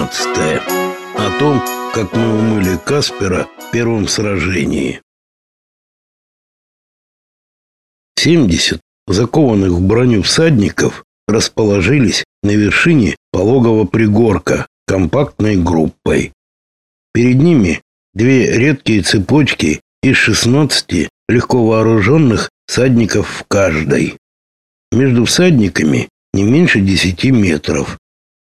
14. О том, как мы умыли Каспера в первом сражении. 70 закованных в броню всадников расположились на вершине пологого пригорка компактной группой. Перед ними две редкие цепочки из 16 легко вооруженных всадников в каждой. Между всадниками не меньше 10 метров.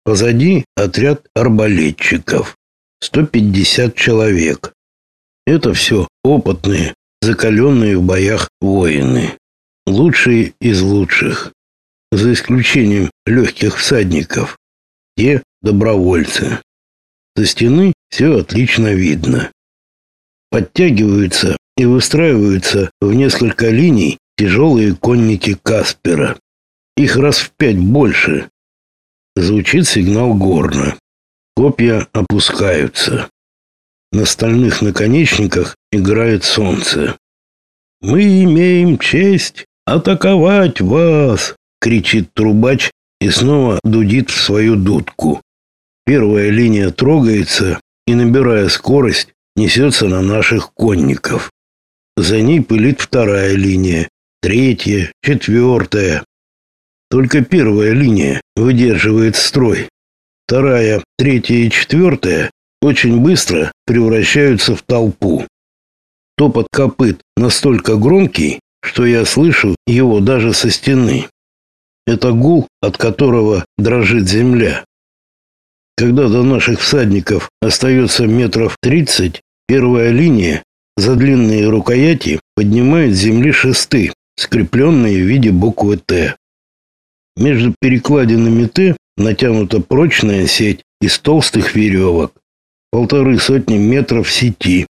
Позади отряд арбалетчиков. 150 человек. Это все опытные, закаленные в боях воины. Лучшие из лучших. За исключением легких всадников. Те добровольцы. За стены все отлично видно. Подтягиваются и выстраиваются в несколько линий тяжелые конники Каспера. Их раз в пять больше. Звучит сигнал горна. Копья опускаются. На стальных наконечниках играет солнце. «Мы имеем честь атаковать вас!» — кричит трубач и снова дудит в свою дудку. Первая линия трогается и, набирая скорость, несется на наших конников. За ней пылит вторая линия, третья, четвертая. Только первая линия выдерживает строй. Вторая, третья и четвертая очень быстро превращаются в толпу. Топот копыт настолько громкий, что я слышу его даже со стены. Это гул, от которого дрожит земля. Когда до наших всадников остается метров тридцать, первая линия за длинные рукояти поднимает земли шесты, скрепленные в виде буквы «Т». Между перекладинами Т натянута прочная сеть из толстых веревок, полторы сотни метров сети.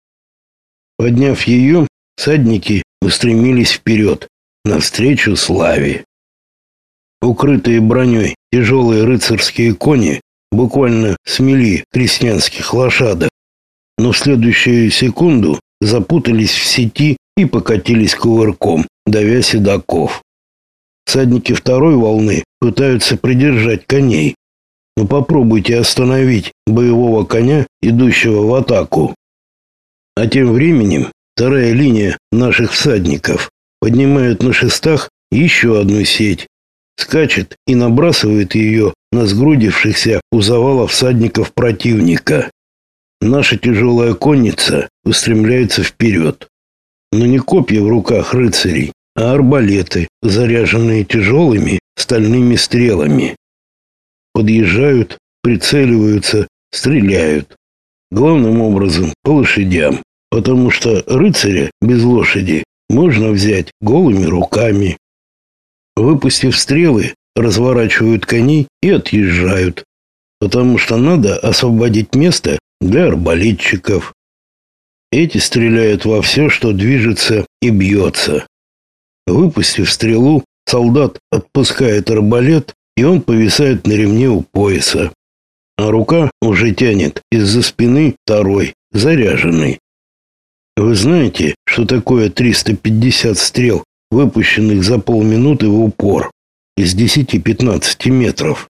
Подняв ее, всадники устремились вперед, навстречу славе. Укрытые броней тяжелые рыцарские кони буквально смели крестьянских лошадок, но в следующую секунду запутались в сети и покатились кувырком, давя седаков. Всадники второй волны пытаются придержать коней. Но попробуйте остановить боевого коня, идущего в атаку. А тем временем вторая линия наших всадников поднимает на шестах еще одну сеть, скачет и набрасывает ее на сгрудившихся у завала всадников противника. Наша тяжелая конница устремляется вперед. Но не копья в руках рыцарей, а арбалеты, заряженные тяжелыми стальными стрелами. Подъезжают, прицеливаются, стреляют. Главным образом по лошадям, потому что рыцаря без лошади можно взять голыми руками. Выпустив стрелы, разворачивают коней и отъезжают, потому что надо освободить место для арбалетчиков. Эти стреляют во все, что движется и бьется. Выпустив стрелу, солдат отпускает арбалет, и он повисает на ремне у пояса. А рука уже тянет из-за спины второй, заряженный. Вы знаете, что такое 350 стрел, выпущенных за полминуты в упор, из 10-15 метров?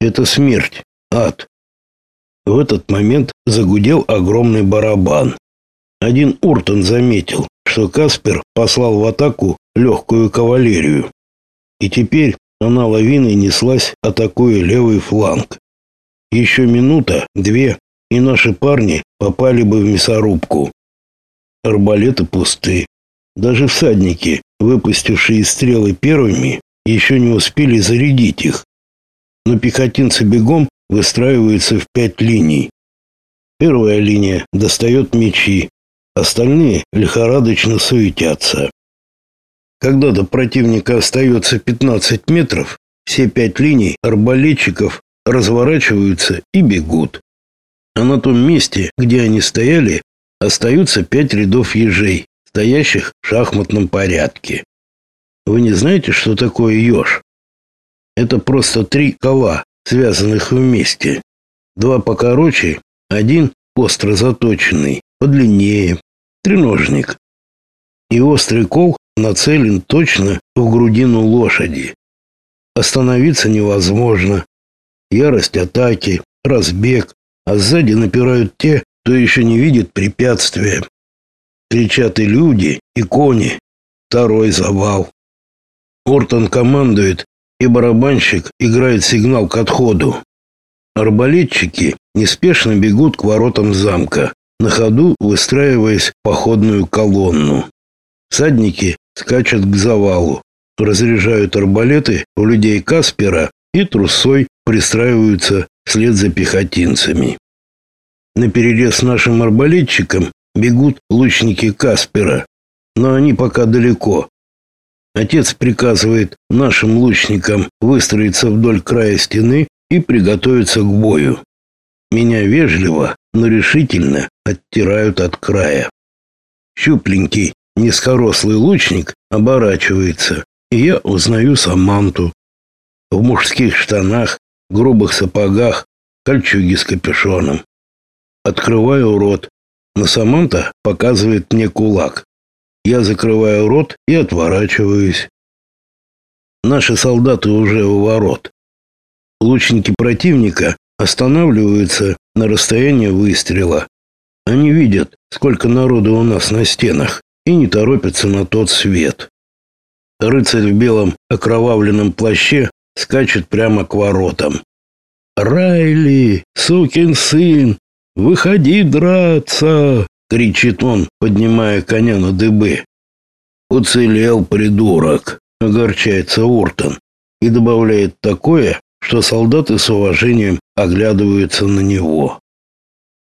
Это смерть, ад. В этот момент загудел огромный барабан. Один Уртон заметил, что Каспер послал в атаку легкую кавалерию. И теперь она лавиной неслась, атакуя левый фланг. Еще минута, две, и наши парни попали бы в мясорубку. Арбалеты пусты. Даже всадники, выпустившие стрелы первыми, еще не успели зарядить их. Но пехотинцы бегом выстраиваются в пять линий. Первая линия достает мечи, остальные лихорадочно суетятся. Когда до противника остается 15 метров, все пять линий арбалетчиков разворачиваются и бегут. А на том месте, где они стояли, остаются пять рядов ежей, стоящих в шахматном порядке. Вы не знаете, что такое еж? Это просто три кола, связанных вместе. Два покороче, один остро заточенный, подлиннее, треножник. И острый кол нацелен точно в грудину лошади. Остановиться невозможно. Ярость атаки, разбег, а сзади напирают те, кто еще не видит препятствия. Кричат и люди, и кони. Второй завал. Ортон командует, и барабанщик играет сигнал к отходу. Арбалетчики неспешно бегут к воротам замка, на ходу выстраиваясь в походную колонну. Всадники скачут к завалу, разряжают арбалеты у людей Каспера и трусой пристраиваются вслед за пехотинцами. На перерез нашим арбалетчикам бегут лучники Каспера, но они пока далеко. Отец приказывает нашим лучникам выстроиться вдоль края стены и приготовиться к бою. Меня вежливо, но решительно оттирают от края. Щупленький, низкорослый лучник оборачивается, и я узнаю Саманту. В мужских штанах, грубых сапогах, кольчуге с капюшоном. Открываю рот, но Саманта показывает мне кулак. Я закрываю рот и отворачиваюсь. Наши солдаты уже у ворот. Лучники противника останавливаются на расстоянии выстрела. Они видят, сколько народу у нас на стенах, и не торопятся на тот свет. Рыцарь в белом окровавленном плаще скачет прямо к воротам. «Райли, сукин сын, выходи драться!» — кричит он, поднимая коня на дыбы. «Уцелел, придурок!» — огорчается Ортон и добавляет такое, что солдаты с уважением оглядываются на него.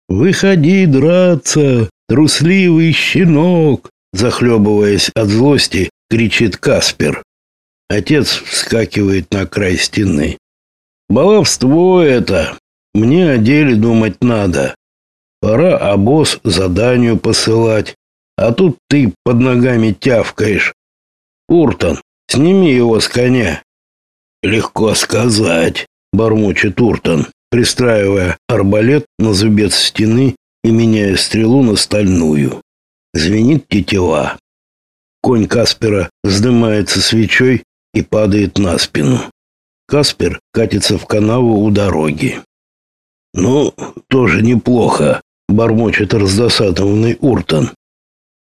«Выходи драться, трусливый щенок!» Захлебываясь от злости, кричит Каспер. Отец вскакивает на край стены. «Баловство это! Мне о деле думать надо. Пора обоз заданию посылать, а тут ты под ногами тявкаешь. Уртон, сними его с коня!» Легко сказать, бормочет Уртон, пристраивая арбалет на зубец стены и меняя стрелу на стальную. Звенит тетива. Конь Каспера вздымается свечой и падает на спину. Каспер катится в канаву у дороги. Ну, тоже неплохо, бормочет раздосадованный Уртон.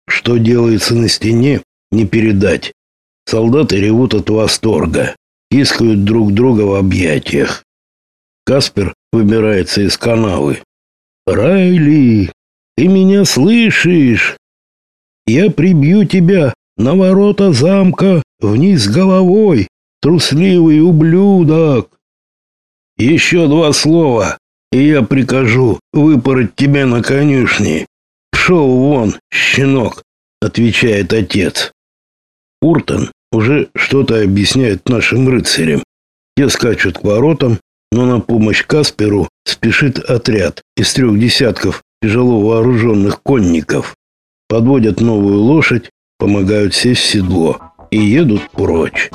Что делается на стене, не передать. Солдаты ревут от восторга тискают друг друга в объятиях. Каспер выбирается из канавы. «Райли, ты меня слышишь? Я прибью тебя на ворота замка вниз головой, трусливый ублюдок!» «Еще два слова, и я прикажу выпороть тебя на конюшне. Пшел вон, щенок!» — отвечает отец. Уртон уже что-то объясняет нашим рыцарям. Те скачут к воротам, но на помощь Касперу спешит отряд из трех десятков тяжело вооруженных конников. Подводят новую лошадь, помогают сесть в седло и едут прочь.